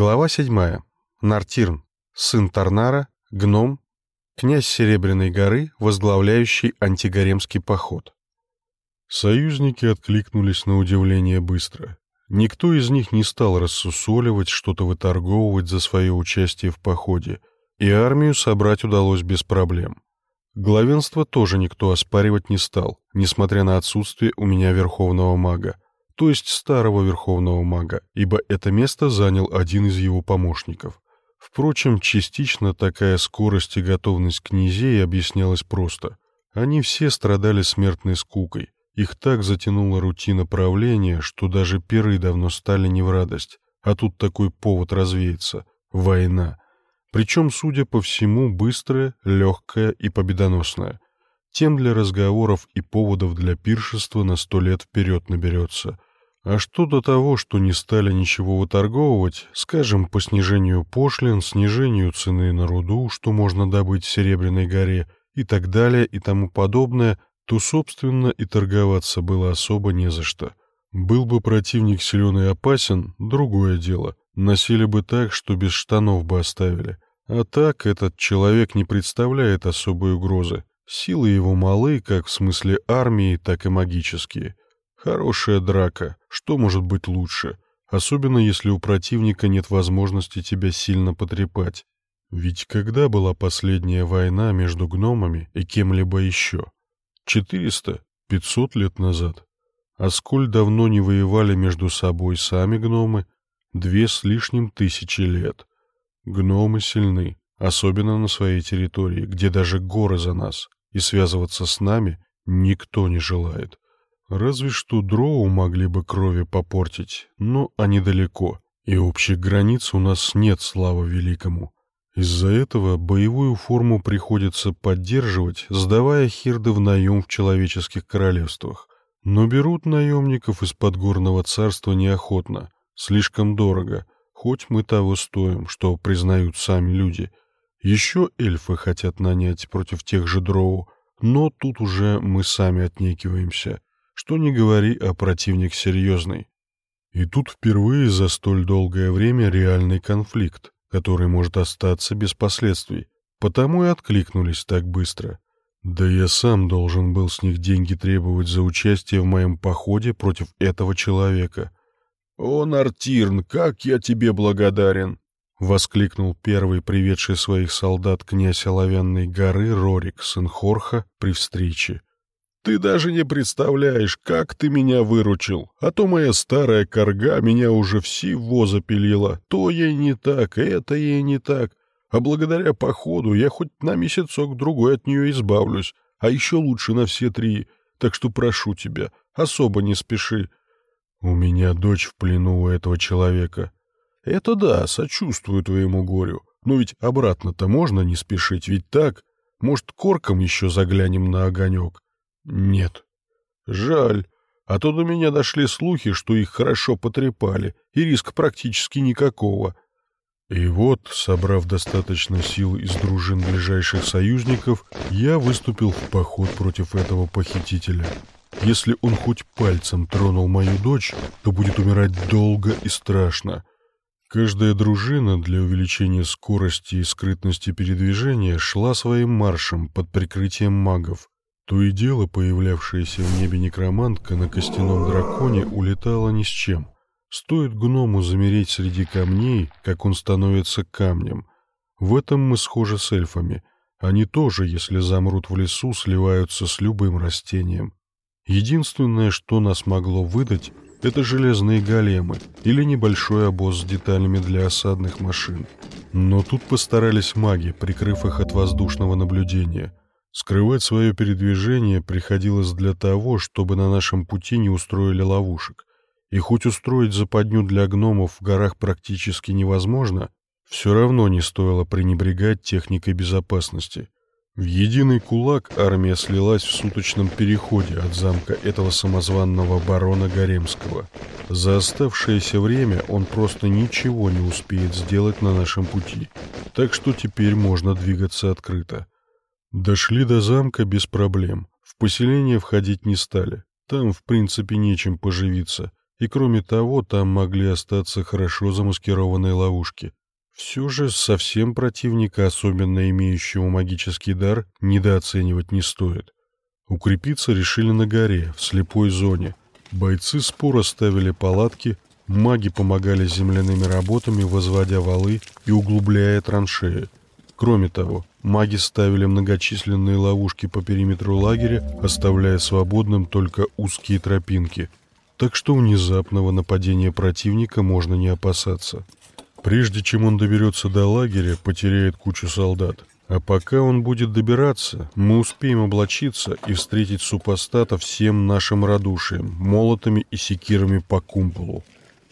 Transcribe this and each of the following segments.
Глава 7. Нартирн. Сын Тарнара, гном, князь Серебряной горы, возглавляющий антигаремский поход. Союзники откликнулись на удивление быстро. Никто из них не стал рассусоливать, что-то выторговывать за свое участие в походе, и армию собрать удалось без проблем. Главенство тоже никто оспаривать не стал, несмотря на отсутствие у меня верховного мага то есть старого верховного мага, ибо это место занял один из его помощников. Впрочем, частично такая скорость и готовность князей объяснялась просто. Они все страдали смертной скукой. Их так затянула рутина правления, что даже перы давно стали не в радость. А тут такой повод развеяться — война. Причем, судя по всему, быстрая, легкая и победоносная. Тем для разговоров и поводов для пиршества на сто лет вперед наберется — а что до того, что не стали ничего выторговывать, скажем, по снижению пошлин, снижению цены на руду, что можно добыть в Серебряной горе и так далее и тому подобное, то, собственно, и торговаться было особо не за что. Был бы противник силен и опасен, другое дело. Носили бы так, что без штанов бы оставили. А так этот человек не представляет особой угрозы. Силы его малы, как в смысле армии, так и магические. Хорошая драка. Что может быть лучше? Особенно если у противника нет возможности тебя сильно потрепать. Ведь когда была последняя война между гномами и кем-либо еще? Четыреста? Пятьсот лет назад. А сколь давно не воевали между собой сами гномы? Две с лишним тысячи лет. Гномы сильны, особенно на своей территории, где даже горы за нас, и связываться с нами никто не желает. Разве что дроу могли бы крови попортить, но они далеко, и общих границ у нас нет, слава великому. Из-за этого боевую форму приходится поддерживать, сдавая хирды в наем в человеческих королевствах. Но берут наемников из подгорного царства неохотно, слишком дорого, хоть мы того стоим, что признают сами люди. Еще эльфы хотят нанять против тех же дроу, но тут уже мы сами отнекиваемся. Что не говори, а противник серьезный. И тут впервые за столь долгое время реальный конфликт, который может остаться без последствий. Потому и откликнулись так быстро. Да я сам должен был с них деньги требовать за участие в моем походе против этого человека. «О, Нартирн, как я тебе благодарен!» — воскликнул первый, приведший своих солдат князь Оловянной горы Рорик, сын Хорха, при встрече. Ты даже не представляешь, как ты меня выручил. А то моя старая корга меня уже всего запилила. То ей не так, это ей не так. А благодаря походу я хоть на месяцок-другой от нее избавлюсь, а еще лучше на все три. Так что прошу тебя, особо не спеши. У меня дочь в плену у этого человека. Это да, сочувствую твоему горю. Но ведь обратно-то можно не спешить, ведь так? Может, корком еще заглянем на огонек? Нет. Жаль. А то до меня дошли слухи, что их хорошо потрепали, и риск практически никакого. И вот, собрав достаточно сил из дружин ближайших союзников, я выступил в поход против этого похитителя. Если он хоть пальцем тронул мою дочь, то будет умирать долго и страшно. Каждая дружина для увеличения скорости и скрытности передвижения шла своим маршем под прикрытием магов. То и дело появлявшаяся в небе некромантка на костяном драконе улетала ни с чем. Стоит гному замереть среди камней, как он становится камнем. В этом мы схожи с эльфами. Они тоже, если замрут в лесу, сливаются с любым растением. Единственное, что нас могло выдать, это железные големы или небольшой обоз с деталями для осадных машин. Но тут постарались маги, прикрыв их от воздушного наблюдения — Скрывать свое передвижение приходилось для того, чтобы на нашем пути не устроили ловушек. И хоть устроить западню для гномов в горах практически невозможно, все равно не стоило пренебрегать техникой безопасности. В единый кулак армия слилась в суточном переходе от замка этого самозванного барона Гаремского. За оставшееся время он просто ничего не успеет сделать на нашем пути, так что теперь можно двигаться открыто. Дошли до замка без проблем. В поселение входить не стали. Там, в принципе, нечем поживиться. и кроме того, там могли остаться хорошо замаскированные ловушки. Все же совсем противника, особенно имеющего магический дар, недооценивать не стоит. Укрепиться решили на горе, в слепой зоне. Бойцы споро ставили палатки, маги помогали земляными работами, возводя валы и углубляя траншеи. Кроме того, маги ставили многочисленные ловушки по периметру лагеря, оставляя свободным только узкие тропинки. Так что внезапного нападения противника можно не опасаться. Прежде чем он доберется до лагеря, потеряет кучу солдат. А пока он будет добираться, мы успеем облачиться и встретить супостата всем нашим радушием, молотами и секирами по кумполу.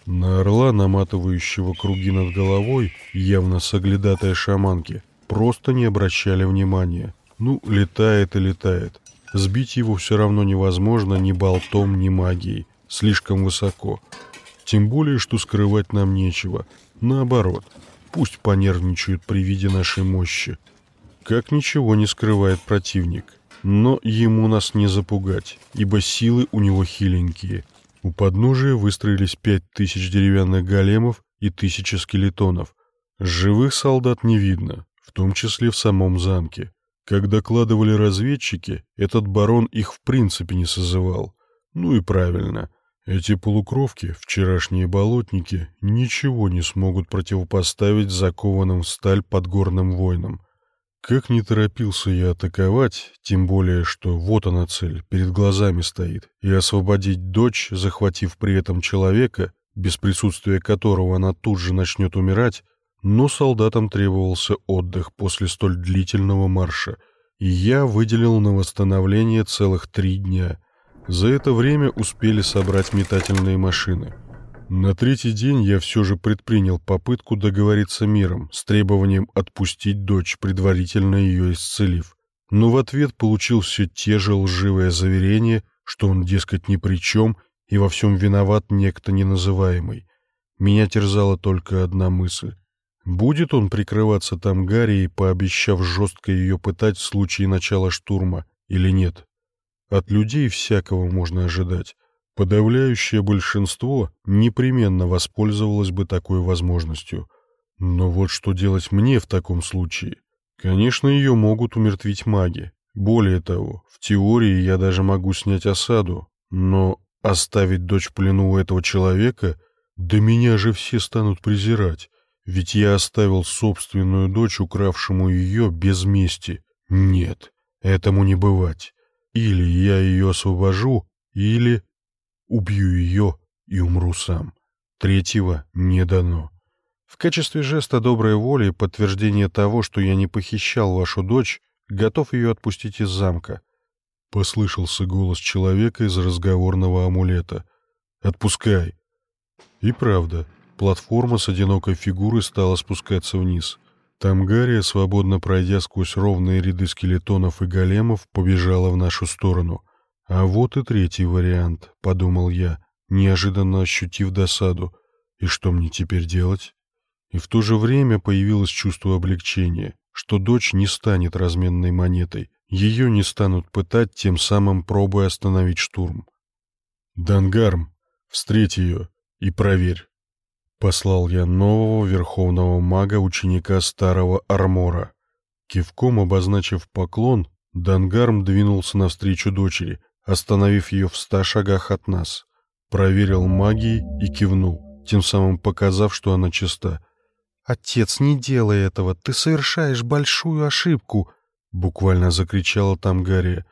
На орла, наматывающего круги над головой, явно соглядатая шаманки, просто не обращали внимания. Ну, летает и летает. Сбить его все равно невозможно ни болтом, ни магией. Слишком высоко. Тем более, что скрывать нам нечего. Наоборот, пусть понервничают при виде нашей мощи как ничего не скрывает противник. Но ему нас не запугать, ибо силы у него хиленькие. У подножия выстроились пять тысяч деревянных големов и тысячи скелетонов. Живых солдат не видно, в том числе в самом замке. Как докладывали разведчики, этот барон их в принципе не созывал. Ну и правильно. Эти полукровки, вчерашние болотники, ничего не смогут противопоставить закованным в сталь подгорным воинам. Как не торопился я атаковать, тем более, что вот она цель, перед глазами стоит, и освободить дочь, захватив при этом человека, без присутствия которого она тут же начнет умирать, но солдатам требовался отдых после столь длительного марша, и я выделил на восстановление целых три дня. За это время успели собрать метательные машины — на третий день я все же предпринял попытку договориться миром с требованием отпустить дочь, предварительно ее исцелив. Но в ответ получил все те же лживые заверения, что он, дескать, ни при чем и во всем виноват некто неназываемый. Меня терзала только одна мысль. Будет он прикрываться там Гаррией, пообещав жестко ее пытать в случае начала штурма, или нет? От людей всякого можно ожидать. Подавляющее большинство непременно воспользовалось бы такой возможностью. Но вот что делать мне в таком случае? Конечно, ее могут умертвить маги. Более того, в теории я даже могу снять осаду, но оставить дочь в плену у этого человека, да меня же все станут презирать, ведь я оставил собственную дочь, укравшему ее, без мести. Нет, этому не бывать. Или я ее освобожу, или... Убью ее и умру сам. Третьего не дано. В качестве жеста доброй воли и подтверждения того, что я не похищал вашу дочь, готов ее отпустить из замка. Послышался голос человека из разговорного амулета. «Отпускай!» И правда, платформа с одинокой фигурой стала спускаться вниз. Тамгария, свободно пройдя сквозь ровные ряды скелетонов и големов, побежала в нашу сторону. А вот и третий вариант, подумал я, неожиданно ощутив досаду. И что мне теперь делать? И в то же время появилось чувство облегчения, что дочь не станет разменной монетой, ее не станут пытать, тем самым пробуя остановить штурм. «Дангарм, встреть ее и проверь». Послал я нового верховного мага, ученика старого армора. Кивком обозначив поклон, Дангарм двинулся навстречу дочери, остановив ее в ста шагах от нас. Проверил магией и кивнул, тем самым показав, что она чиста. «Отец, не делай этого, ты совершаешь большую ошибку!» — буквально закричала там Гарри.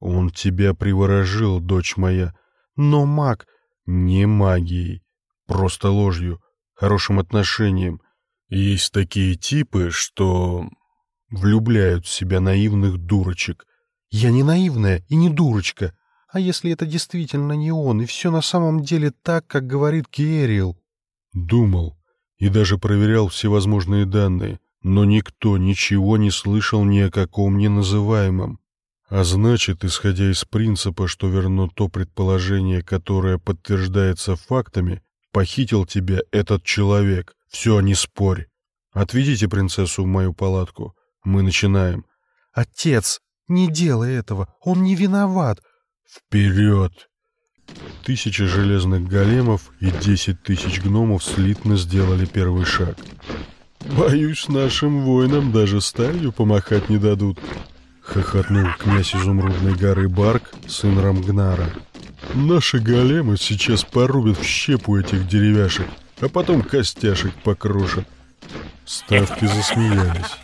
«Он тебя приворожил, дочь моя. Но маг...» «Не магией, просто ложью, хорошим отношением. Есть такие типы, что влюбляют в себя наивных дурочек. Я не наивная и не дурочка. А если это действительно не он, и все на самом деле так, как говорит Герил? Думал и даже проверял всевозможные данные, но никто ничего не слышал ни о каком неназываемом. А значит, исходя из принципа, что верно то предположение, которое подтверждается фактами, похитил тебя этот человек. Все, не спорь. Отведите принцессу в мою палатку. Мы начинаем. Отец, не делай этого. Он не виноват. «Вперед!» Тысячи железных големов и десять тысяч гномов слитно сделали первый шаг. «Боюсь, нашим воинам даже сталью помахать не дадут», — хохотнул князь Изумрудной горы Барк, сын Рамгнара. «Наши големы сейчас порубят в щепу этих деревяшек, а потом костяшек покрошат». Ставки засмеялись.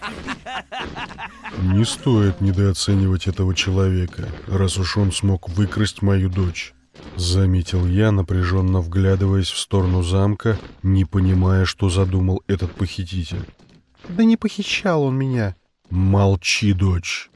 Не стоит недооценивать этого человека, раз уж он смог выкрасть мою дочь. Заметил я, напряженно вглядываясь в сторону замка, не понимая, что задумал этот похититель. «Да не похищал он меня!» «Молчи, дочь!»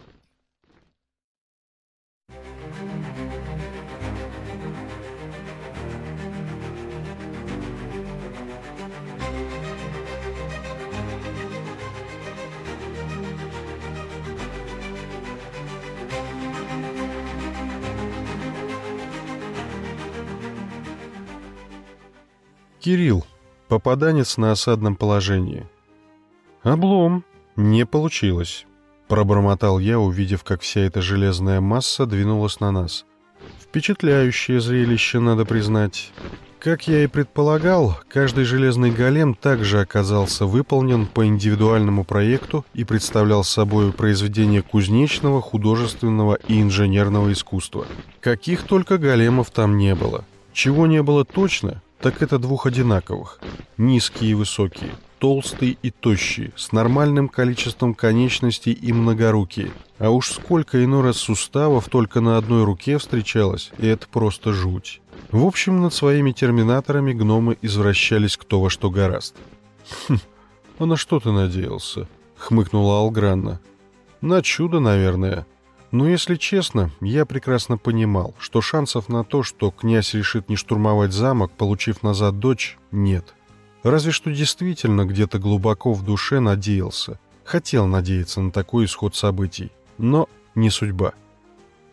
Кирилл, попаданец на осадном положении. Облом. Не получилось. Пробормотал я, увидев, как вся эта железная масса двинулась на нас. Впечатляющее зрелище, надо признать. Как я и предполагал, каждый железный голем также оказался выполнен по индивидуальному проекту и представлял собой произведение кузнечного, художественного и инженерного искусства. Каких только големов там не было. Чего не было точно, так это двух одинаковых. Низкие и высокие, толстые и тощие, с нормальным количеством конечностей и многорукие. А уж сколько иной раз суставов только на одной руке встречалось, и это просто жуть. В общем, над своими терминаторами гномы извращались кто во что гораст. «Хм, а на что ты надеялся?» — хмыкнула Алгранна. «На чудо, наверное». Но если честно, я прекрасно понимал, что шансов на то, что князь решит не штурмовать замок, получив назад дочь, нет. Разве что действительно где-то глубоко в душе надеялся. Хотел надеяться на такой исход событий. Но не судьба.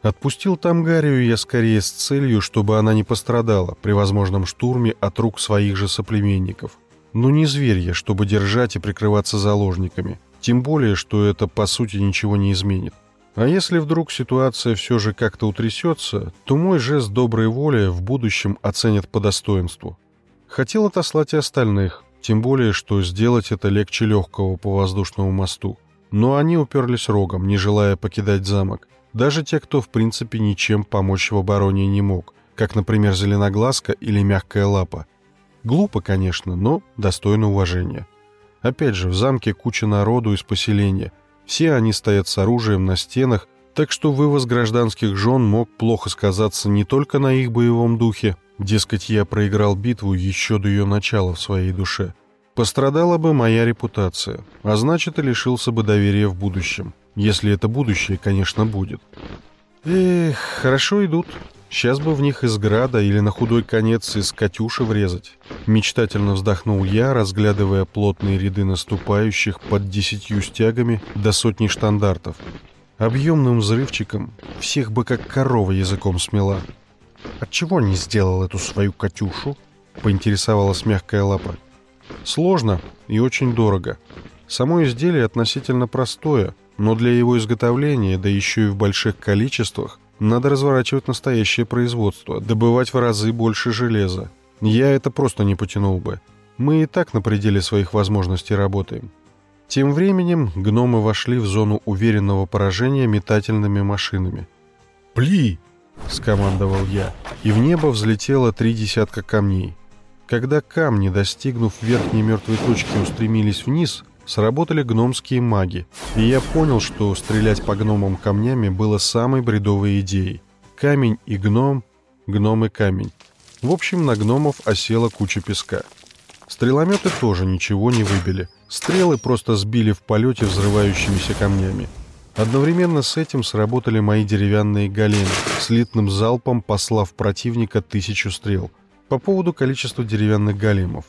Отпустил Тамгарию я скорее с целью, чтобы она не пострадала при возможном штурме от рук своих же соплеменников. Но не зверья, чтобы держать и прикрываться заложниками. Тем более, что это по сути ничего не изменит. А если вдруг ситуация все же как-то утрясется, то мой жест доброй воли в будущем оценят по достоинству. Хотел отослать и остальных, тем более, что сделать это легче легкого по воздушному мосту. Но они уперлись рогом, не желая покидать замок. Даже те, кто в принципе ничем помочь в обороне не мог, как, например, Зеленоглазка или Мягкая Лапа. Глупо, конечно, но достойно уважения. Опять же, в замке куча народу из поселения – все они стоят с оружием на стенах, так что вывоз гражданских жен мог плохо сказаться не только на их боевом духе, дескать, я проиграл битву еще до ее начала в своей душе. Пострадала бы моя репутация, а значит и лишился бы доверия в будущем, если это будущее, конечно, будет. Эх, хорошо идут, Сейчас бы в них из града или на худой конец из «Катюши» врезать. Мечтательно вздохнул я, разглядывая плотные ряды наступающих под десятью стягами до сотни штандартов. Объемным взрывчиком всех бы как корова языком смела. «Отчего не сделал эту свою «Катюшу»?» — поинтересовалась мягкая лапа. «Сложно и очень дорого. Само изделие относительно простое, но для его изготовления, да еще и в больших количествах, надо разворачивать настоящее производство, добывать в разы больше железа. Я это просто не потянул бы. Мы и так на пределе своих возможностей работаем. Тем временем гномы вошли в зону уверенного поражения метательными машинами. «Пли!» — скомандовал я, и в небо взлетело три десятка камней. Когда камни, достигнув верхней мертвой точки, устремились вниз — Сработали гномские маги, и я понял, что стрелять по гномам камнями было самой бредовой идеей. Камень и гном, гном и камень. В общем, на гномов осела куча песка. Стрелометы тоже ничего не выбили. Стрелы просто сбили в полете взрывающимися камнями. Одновременно с этим сработали мои деревянные големы, слитным залпом послав противника тысячу стрел. По поводу количества деревянных големов.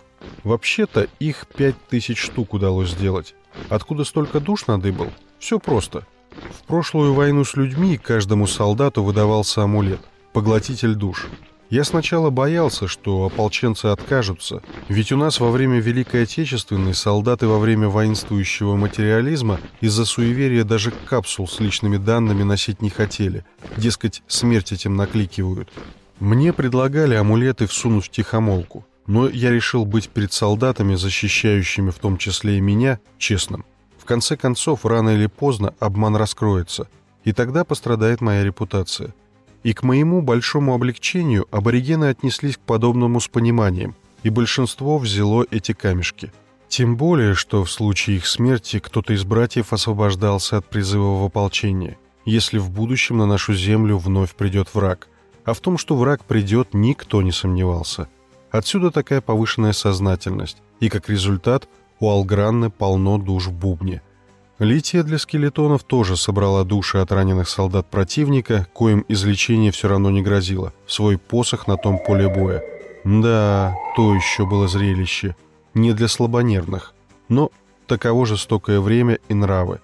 Вообще-то их пять тысяч штук удалось сделать. Откуда столько душ надыбал? Все просто. В прошлую войну с людьми каждому солдату выдавался амулет – поглотитель душ. Я сначала боялся, что ополченцы откажутся, ведь у нас во время Великой Отечественной солдаты во время воинствующего материализма из-за суеверия даже капсул с личными данными носить не хотели, дескать, смерть этим накликивают. Мне предлагали амулеты всунуть в тихомолку, но я решил быть перед солдатами, защищающими в том числе и меня, честным. В конце концов, рано или поздно обман раскроется, и тогда пострадает моя репутация. И к моему большому облегчению аборигены отнеслись к подобному с пониманием, и большинство взяло эти камешки. Тем более, что в случае их смерти кто-то из братьев освобождался от призыва в ополчение, если в будущем на нашу землю вновь придет враг. А в том, что враг придет, никто не сомневался. Отсюда такая повышенная сознательность, и как результат у Алгранны полно душ в бубне. Лития для скелетонов тоже собрала души от раненых солдат противника, коим излечение все равно не грозило, свой посох на том поле боя. Да, то еще было зрелище. Не для слабонервных, но таково жестокое время и нравы.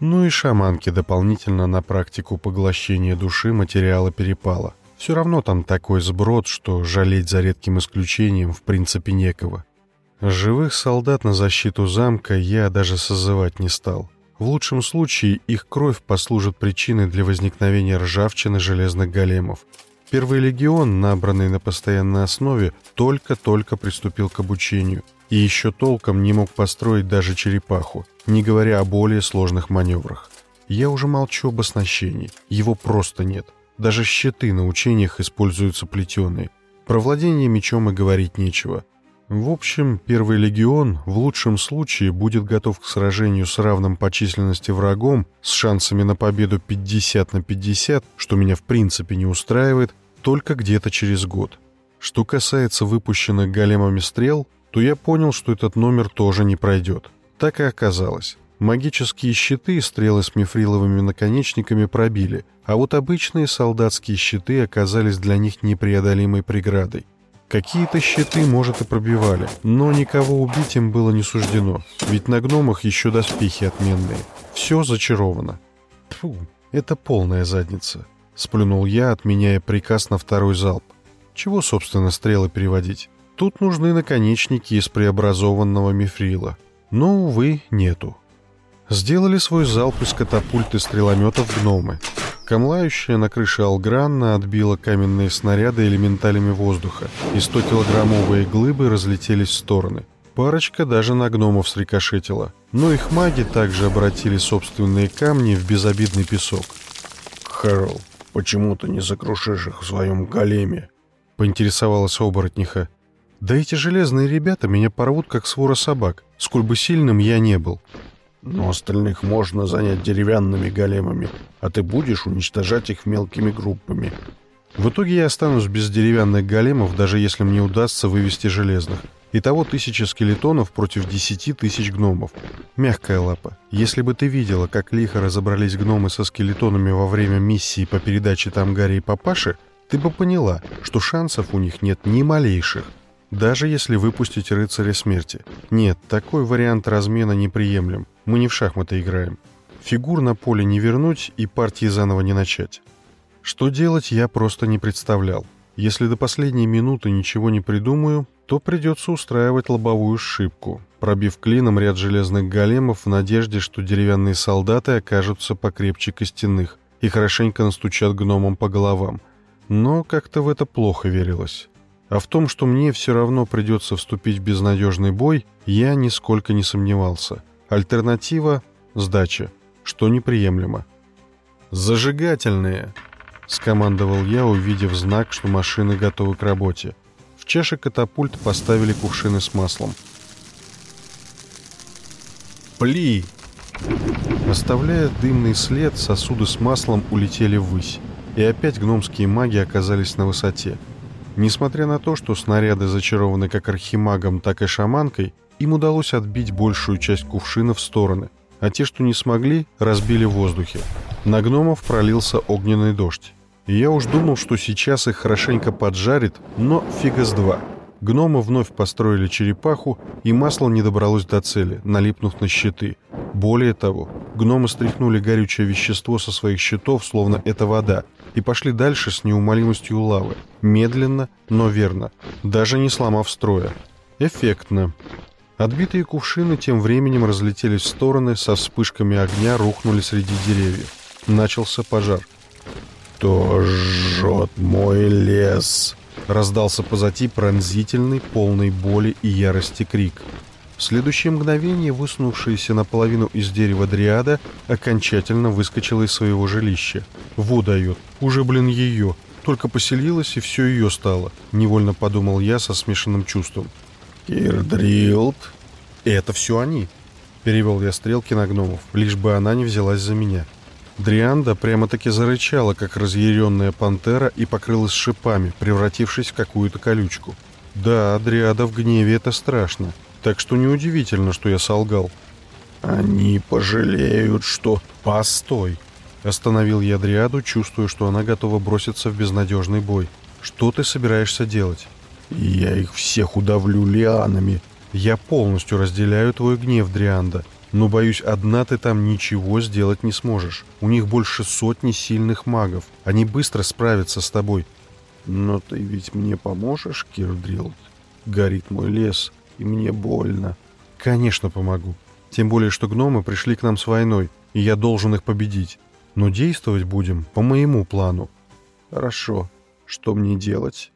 Ну и шаманки дополнительно на практику поглощения души материала перепала. Все равно там такой сброд, что жалеть за редким исключением в принципе некого. Живых солдат на защиту замка я даже созывать не стал. В лучшем случае их кровь послужит причиной для возникновения ржавчины железных големов. Первый легион, набранный на постоянной основе, только-только приступил к обучению и еще толком не мог построить даже черепаху, не говоря о более сложных маневрах. Я уже молчу об оснащении, его просто нет. Даже щиты на учениях используются плетеные. Про владение мечом и говорить нечего – в общем, первый легион в лучшем случае будет готов к сражению с равным по численности врагом, с шансами на победу 50 на 50, что меня в принципе не устраивает, только где-то через год. Что касается выпущенных големами стрел, то я понял, что этот номер тоже не пройдет. Так и оказалось. Магические щиты и стрелы с мифриловыми наконечниками пробили, а вот обычные солдатские щиты оказались для них непреодолимой преградой. Какие-то щиты, может, и пробивали, но никого убить им было не суждено, ведь на гномах еще доспехи отменные. Все зачаровано. Фу, это полная задница. Сплюнул я, отменяя приказ на второй залп. Чего, собственно, стрелы переводить? Тут нужны наконечники из преобразованного мифрила. Но, увы, нету. Сделали свой залп из катапульты стрелометов гномы. Камлающая на крыше Алгранна отбила каменные снаряды элементалями воздуха, и 100-килограммовые глыбы разлетелись в стороны. Парочка даже на гномов срикошетила, но их маги также обратили собственные камни в безобидный песок. «Хэрол, почему ты не закрушишь их в своем големе?» — поинтересовалась оборотниха. «Да эти железные ребята меня порвут, как свора собак, сколь бы сильным я не был», но остальных можно занять деревянными големами, а ты будешь уничтожать их мелкими группами. В итоге я останусь без деревянных големов, даже если мне удастся вывести железных. Итого тысяча скелетонов против десяти тысяч гномов. Мягкая лапа. Если бы ты видела, как лихо разобрались гномы со скелетонами во время миссии по передаче Тамгари и Папаши, ты бы поняла, что шансов у них нет ни малейших. Даже если выпустить рыцаря смерти. Нет, такой вариант размена неприемлем. Мы не в шахматы играем. Фигур на поле не вернуть и партии заново не начать. Что делать, я просто не представлял. Если до последней минуты ничего не придумаю, то придется устраивать лобовую ошибку, пробив клином ряд железных големов в надежде, что деревянные солдаты окажутся покрепче костяных и хорошенько настучат гномам по головам. Но как-то в это плохо верилось. А в том, что мне все равно придется вступить в безнадежный бой, я нисколько не сомневался. Альтернатива – сдача, что неприемлемо. «Зажигательные!» – скомандовал я, увидев знак, что машины готовы к работе. В чаше катапульт поставили кувшины с маслом. «Пли!» Оставляя дымный след, сосуды с маслом улетели ввысь, и опять гномские маги оказались на высоте – Несмотря на то, что снаряды зачарованы как архимагом, так и шаманкой, им удалось отбить большую часть кувшина в стороны, а те, что не смогли, разбили в воздухе. На гномов пролился огненный дождь. И я уж думал, что сейчас их хорошенько поджарит, но фига с два. Гномы вновь построили черепаху, и масло не добралось до цели, налипнув на щиты. Более того, гномы стряхнули горючее вещество со своих щитов, словно это вода, и пошли дальше с неумолимостью лавы. Медленно, но верно, даже не сломав строя. Эффектно. Отбитые кувшины тем временем разлетелись в стороны, со вспышками огня рухнули среди деревьев. Начался пожар. «Кто жжет мой лес?» Раздался позади пронзительный, полный боли и ярости крик. В следующее мгновение высунувшаяся наполовину из дерева дриада окончательно выскочила из своего жилища. «Во дает! Уже, блин, ее! Только поселилась, и все ее стало!» — невольно подумал я со смешанным чувством. «Кирдрилд?» «Это все они!» — перевел я стрелки на гномов, лишь бы она не взялась за меня. Дрианда прямо-таки зарычала, как разъяренная пантера, и покрылась шипами, превратившись в какую-то колючку. Да, Дриада в гневе — это страшно. Так что неудивительно, что я солгал. «Они пожалеют, что...» «Постой!» Остановил я Дриаду, чувствуя, что она готова броситься в безнадежный бой. «Что ты собираешься делать?» «Я их всех удавлю лианами!» «Я полностью разделяю твой гнев, Дрианда. Но, боюсь, одна ты там ничего сделать не сможешь. У них больше сотни сильных магов. Они быстро справятся с тобой. Но ты ведь мне поможешь, Кирдрилд? Горит мой лес, и мне больно. Конечно, помогу. Тем более, что гномы пришли к нам с войной, и я должен их победить. Но действовать будем по моему плану. Хорошо. Что мне делать?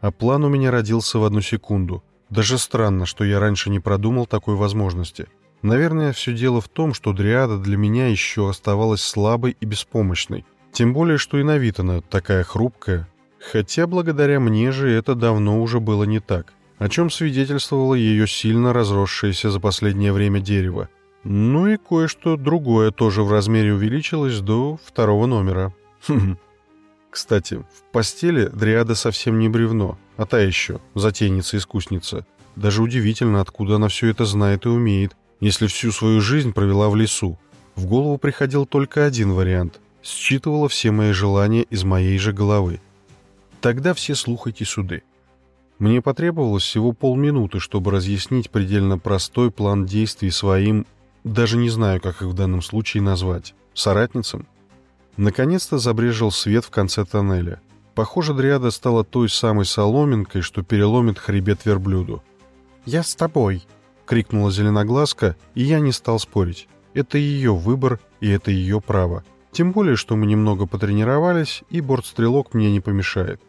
А план у меня родился в одну секунду. Даже странно, что я раньше не продумал такой возможности. Наверное, все дело в том, что Дриада для меня еще оставалась слабой и беспомощной. Тем более, что и на вид она такая хрупкая. Хотя благодаря мне же это давно уже было не так, о чем свидетельствовало ее сильно разросшееся за последнее время дерево. Ну и кое-что другое тоже в размере увеличилось до второго номера. Кстати, в постели Дриада совсем не бревно, а та еще, затейница-искусница. Даже удивительно, откуда она все это знает и умеет, если всю свою жизнь провела в лесу. В голову приходил только один вариант. Считывала все мои желания из моей же головы. Тогда все слухайте суды. Мне потребовалось всего полминуты, чтобы разъяснить предельно простой план действий своим, даже не знаю, как их в данном случае назвать, соратницам. Наконец-то забрежил свет в конце тоннеля. Похоже, Дриада стала той самой соломинкой, что переломит хребет верблюду. «Я с тобой», — крикнула Зеленоглазка, и я не стал спорить. Это ее выбор, и это ее право. Тем более, что мы немного потренировались, и бортстрелок мне не помешает.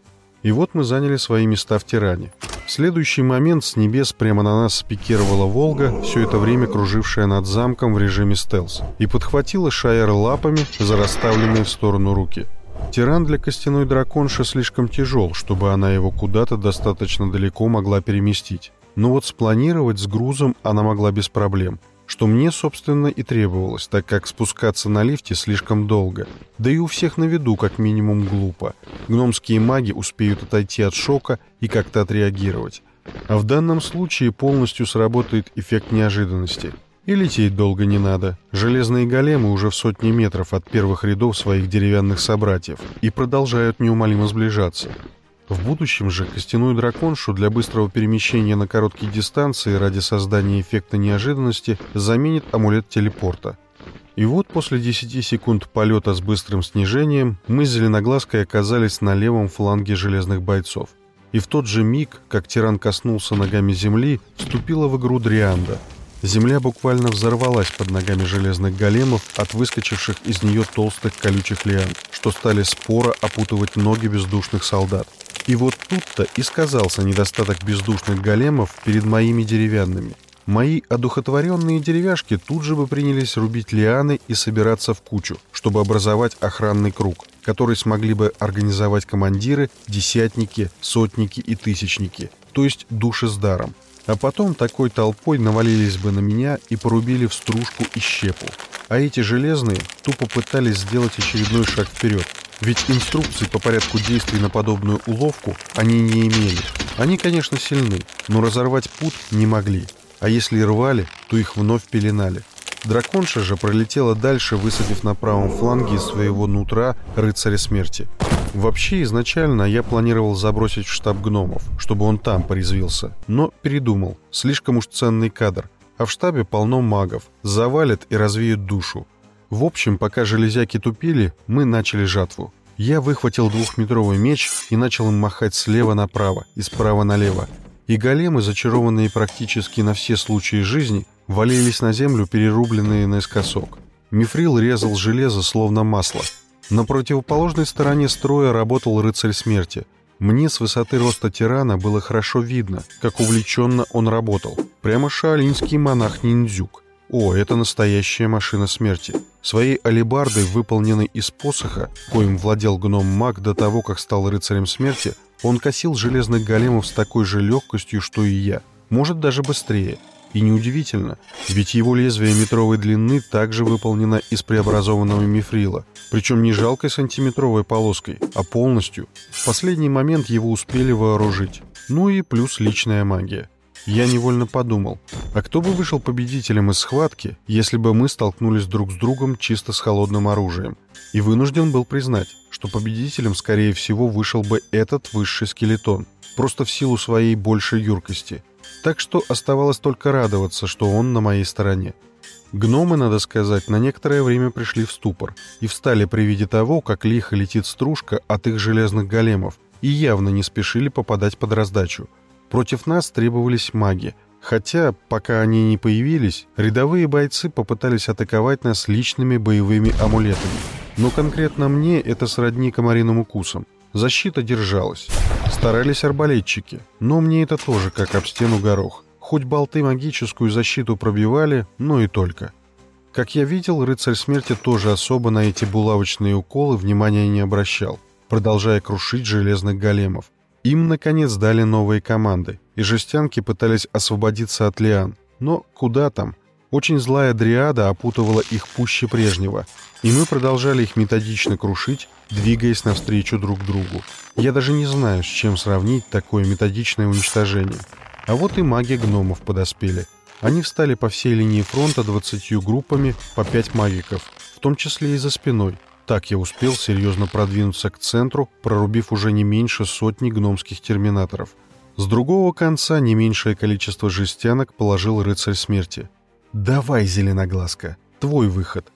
И вот мы заняли свои места в тиране. В следующий момент с небес прямо на нас спикировала «Волга», все это время кружившая над замком в режиме стелс, и подхватила Шайер лапами за расставленные в сторону руки. Тиран для костяной драконши слишком тяжел, чтобы она его куда-то достаточно далеко могла переместить но вот спланировать с грузом она могла без проблем, что мне, собственно, и требовалось, так как спускаться на лифте слишком долго. Да и у всех на виду как минимум глупо. Гномские маги успеют отойти от шока и как-то отреагировать. А в данном случае полностью сработает эффект неожиданности. И лететь долго не надо. Железные големы уже в сотни метров от первых рядов своих деревянных собратьев и продолжают неумолимо сближаться. В будущем же костяную драконшу для быстрого перемещения на короткие дистанции ради создания эффекта неожиданности заменит амулет телепорта. И вот после 10 секунд полета с быстрым снижением мы с Зеленоглазкой оказались на левом фланге железных бойцов. И в тот же миг, как тиран коснулся ногами земли, вступила в игру Дрианда. Земля буквально взорвалась под ногами железных големов от выскочивших из нее толстых колючих лиан, что стали споро опутывать ноги бездушных солдат. И вот тут-то и сказался недостаток бездушных големов перед моими деревянными. Мои одухотворенные деревяшки тут же бы принялись рубить лианы и собираться в кучу, чтобы образовать охранный круг, который смогли бы организовать командиры, десятники, сотники и тысячники, то есть души с даром. А потом такой толпой навалились бы на меня и порубили в стружку и щепу. А эти железные тупо пытались сделать очередной шаг вперед, ведь инструкций по порядку действий на подобную уловку они не имели. Они, конечно, сильны, но разорвать путь не могли. А если рвали, то их вновь пеленали. Драконша же пролетела дальше, высадив на правом фланге своего нутра рыцаря смерти. Вообще, изначально я планировал забросить в штаб гномов, чтобы он там порезвился. Но передумал. Слишком уж ценный кадр. А в штабе полно магов. Завалят и развеют душу. В общем, пока железяки тупили, мы начали жатву. Я выхватил двухметровый меч и начал им махать слева направо и справа налево. И големы, зачарованные практически на все случаи жизни, валились на землю, перерубленные наискосок. Мифрил резал железо, словно масло. На противоположной стороне строя работал рыцарь смерти. Мне с высоты роста тирана было хорошо видно, как увлеченно он работал. Прямо шаолинский монах-ниндзюк. О, это настоящая машина смерти. Своей алебардой, выполненной из посоха, коим владел гном-маг до того, как стал рыцарем смерти, он косил железных големов с такой же легкостью, что и я. Может, даже быстрее. И неудивительно, ведь его лезвие метровой длины также выполнено из преобразованного мифрила, причем не жалкой сантиметровой полоской, а полностью. В последний момент его успели вооружить. Ну и плюс личная магия. Я невольно подумал, а кто бы вышел победителем из схватки, если бы мы столкнулись друг с другом чисто с холодным оружием? И вынужден был признать, что победителем, скорее всего, вышел бы этот высший скелетон, просто в силу своей большей юркости. Так что оставалось только радоваться, что он на моей стороне. Гномы, надо сказать, на некоторое время пришли в ступор и встали при виде того, как лихо летит стружка от их железных големов, и явно не спешили попадать под раздачу – Против нас требовались маги, хотя, пока они не появились, рядовые бойцы попытались атаковать нас личными боевыми амулетами. Но конкретно мне это сродни комариным укусом. Защита держалась. Старались арбалетчики, но мне это тоже как об стену горох. Хоть болты магическую защиту пробивали, но и только. Как я видел, рыцарь смерти тоже особо на эти булавочные уколы внимания не обращал, продолжая крушить железных големов. Им, наконец, дали новые команды, и жестянки пытались освободиться от лиан. Но куда там? Очень злая дриада опутывала их пуще прежнего, и мы продолжали их методично крушить, двигаясь навстречу друг другу. Я даже не знаю, с чем сравнить такое методичное уничтожение. А вот и маги гномов подоспели. Они встали по всей линии фронта двадцатью группами по пять магиков, в том числе и за спиной, так я успел серьезно продвинуться к центру, прорубив уже не меньше сотни гномских терминаторов. С другого конца не меньшее количество жестянок положил рыцарь смерти. «Давай, Зеленоглазка, твой выход!»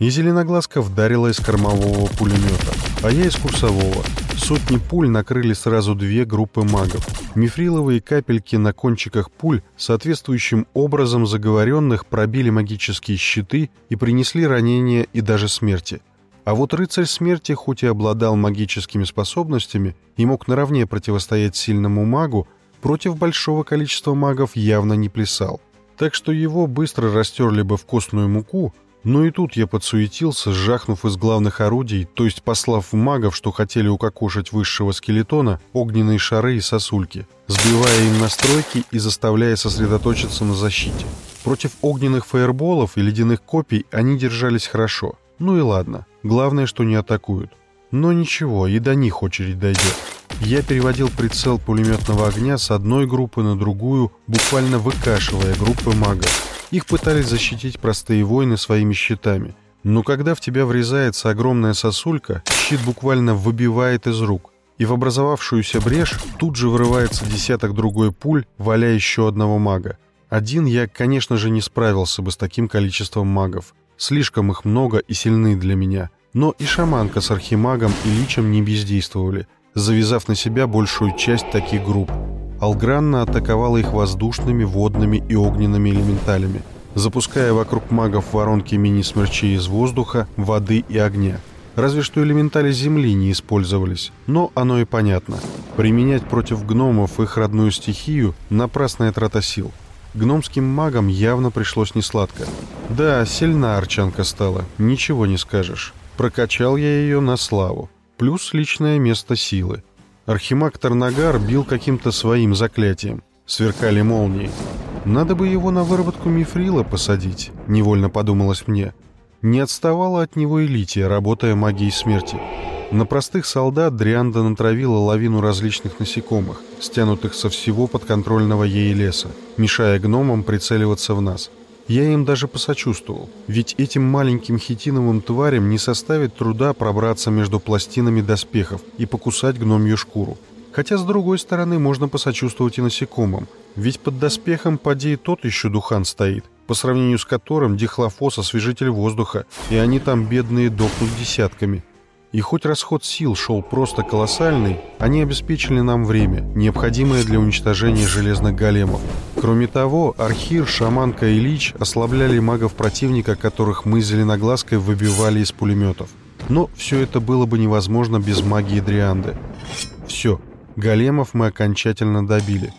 И Зеленоглазка вдарила из кормового пулемета, а я из курсового. Сотни пуль накрыли сразу две группы магов. Мифриловые капельки на кончиках пуль соответствующим образом заговоренных пробили магические щиты и принесли ранения и даже смерти – а вот рыцарь смерти, хоть и обладал магическими способностями и мог наравне противостоять сильному магу, против большого количества магов явно не плясал. Так что его быстро растерли бы в костную муку, но и тут я подсуетился, сжахнув из главных орудий, то есть послав в магов, что хотели укокошить высшего скелетона, огненные шары и сосульки, сбивая им настройки и заставляя сосредоточиться на защите. Против огненных фаерболов и ледяных копий они держались хорошо. Ну и ладно. Главное, что не атакуют. Но ничего, и до них очередь дойдет. Я переводил прицел пулеметного огня с одной группы на другую, буквально выкашивая группы магов. Их пытались защитить простые воины своими щитами. Но когда в тебя врезается огромная сосулька, щит буквально выбивает из рук. И в образовавшуюся брешь тут же вырывается десяток другой пуль, валя еще одного мага. Один я, конечно же, не справился бы с таким количеством магов. Слишком их много и сильны для меня. Но и шаманка с архимагом и личем не бездействовали, завязав на себя большую часть таких групп. Алгранна атаковала их воздушными, водными и огненными элементалями, запуская вокруг магов воронки мини-смерчей из воздуха, воды и огня. Разве что элементали Земли не использовались, но оно и понятно. Применять против гномов их родную стихию – напрасная трата сил. Гномским магам явно пришлось несладко. Да, сильна арчанка стала, ничего не скажешь. Прокачал я ее на славу. Плюс личное место силы. Архимаг Тарнагар бил каким-то своим заклятием. Сверкали молнии. Надо бы его на выработку мифрила посадить, невольно подумалось мне. Не отставала от него и Лития, работая магией смерти. На простых солдат Дрианда натравила лавину различных насекомых, стянутых со всего подконтрольного ей леса, мешая гномам прицеливаться в нас – я им даже посочувствовал, ведь этим маленьким хитиновым тварям не составит труда пробраться между пластинами доспехов и покусать гномью шкуру. Хотя, с другой стороны, можно посочувствовать и насекомым, ведь под доспехом поди тот еще духан стоит, по сравнению с которым дихлофос – освежитель воздуха, и они там бедные дохнут десятками – и хоть расход сил шел просто колоссальный, они обеспечили нам время, необходимое для уничтожения железных големов. Кроме того, Архир, Шаманка и Лич ослабляли магов противника, которых мы Зеленоглазкой выбивали из пулеметов. Но все это было бы невозможно без магии Дрианды. Все, големов мы окончательно добили.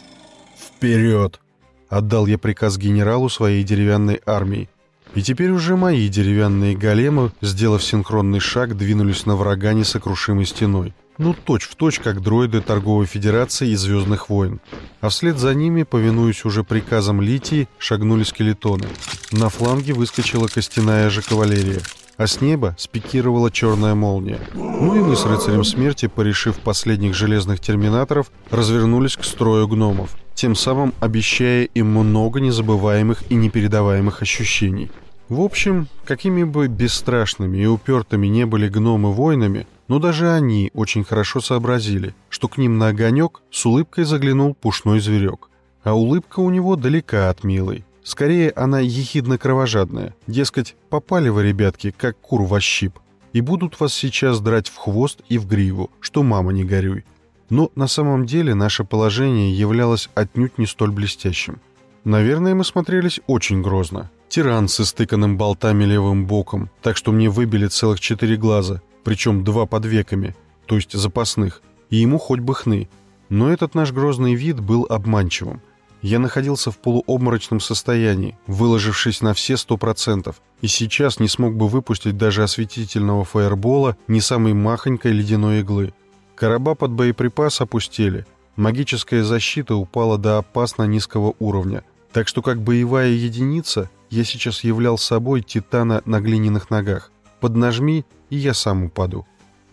«Вперед!» — отдал я приказ генералу своей деревянной армии. И теперь уже мои деревянные големы, сделав синхронный шаг, двинулись на врага несокрушимой стеной. Ну, точь-в-точь, точь, как дроиды Торговой Федерации и Звездных войн. А вслед за ними, повинуясь уже приказам Литии, шагнули скелетоны. На фланге выскочила костяная же кавалерия а с неба спикировала черная молния. Ну и мы с рыцарем смерти, порешив последних железных терминаторов, развернулись к строю гномов, тем самым обещая им много незабываемых и непередаваемых ощущений. В общем, какими бы бесстрашными и упертыми не были гномы воинами, но даже они очень хорошо сообразили, что к ним на огонек с улыбкой заглянул пушной зверек. А улыбка у него далека от милой. Скорее, она ехидно-кровожадная. Дескать, попали вы, ребятки, как кур во щип, и будут вас сейчас драть в хвост и в гриву, что мама не горюй. Но на самом деле наше положение являлось отнюдь не столь блестящим. Наверное, мы смотрелись очень грозно. Тиран с истыканным болтами левым боком, так что мне выбили целых четыре глаза, причем два под веками, то есть запасных, и ему хоть бы хны. Но этот наш грозный вид был обманчивым. Я находился в полуобморочном состоянии, выложившись на все сто процентов, и сейчас не смог бы выпустить даже осветительного фаербола ни самой махонькой ледяной иглы. Короба под боеприпас опустили, магическая защита упала до опасно низкого уровня, так что как боевая единица я сейчас являл собой титана на глиняных ногах. Поднажми, и я сам упаду.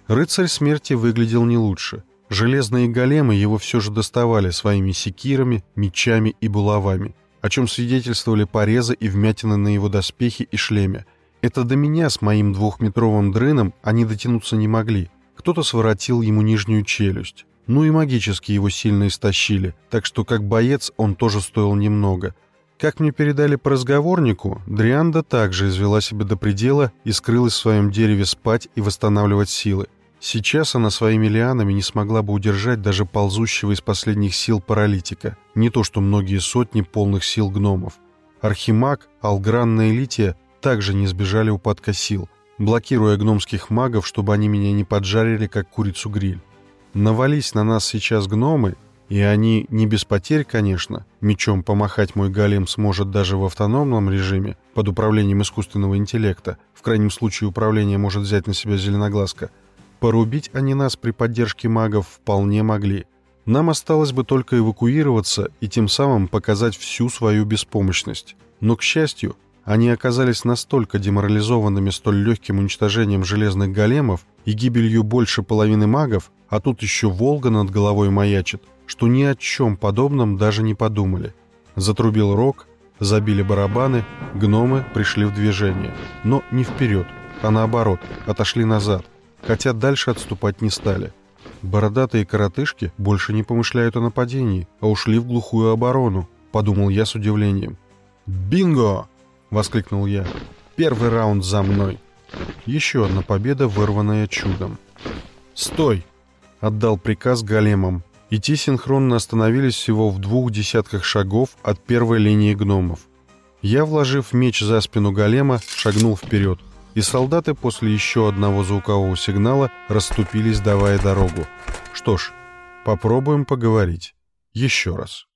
Рыцарь смерти выглядел не лучше — Железные големы его все же доставали своими секирами, мечами и булавами, о чем свидетельствовали порезы и вмятины на его доспехе и шлеме. Это до меня с моим двухметровым дрыном они дотянуться не могли. Кто-то своротил ему нижнюю челюсть. Ну и магически его сильно истощили, так что как боец он тоже стоил немного. Как мне передали по разговорнику, Дрианда также извела себя до предела и скрылась в своем дереве спать и восстанавливать силы. Сейчас она своими лианами не смогла бы удержать даже ползущего из последних сил паралитика, не то что многие сотни полных сил гномов. Архимаг, Алгранна и Лития также не сбежали упадка сил, блокируя гномских магов, чтобы они меня не поджарили, как курицу гриль. Навались на нас сейчас гномы, и они не без потерь, конечно. Мечом помахать мой голем сможет даже в автономном режиме, под управлением искусственного интеллекта. В крайнем случае управление может взять на себя зеленоглазка – Порубить они нас при поддержке магов вполне могли. Нам осталось бы только эвакуироваться и тем самым показать всю свою беспомощность. Но, к счастью, они оказались настолько деморализованными столь легким уничтожением железных големов и гибелью больше половины магов, а тут еще Волга над головой маячит, что ни о чем подобном даже не подумали. Затрубил рог, забили барабаны, гномы пришли в движение. Но не вперед, а наоборот, отошли назад хотя дальше отступать не стали. Бородатые коротышки больше не помышляют о нападении, а ушли в глухую оборону, подумал я с удивлением. «Бинго!» — воскликнул я. «Первый раунд за мной!» Еще одна победа, вырванная чудом. «Стой!» — отдал приказ големам. И те синхронно остановились всего в двух десятках шагов от первой линии гномов. Я, вложив меч за спину голема, шагнул вперед — и солдаты после еще одного звукового сигнала расступились, давая дорогу. Что ж, попробуем поговорить. Еще раз.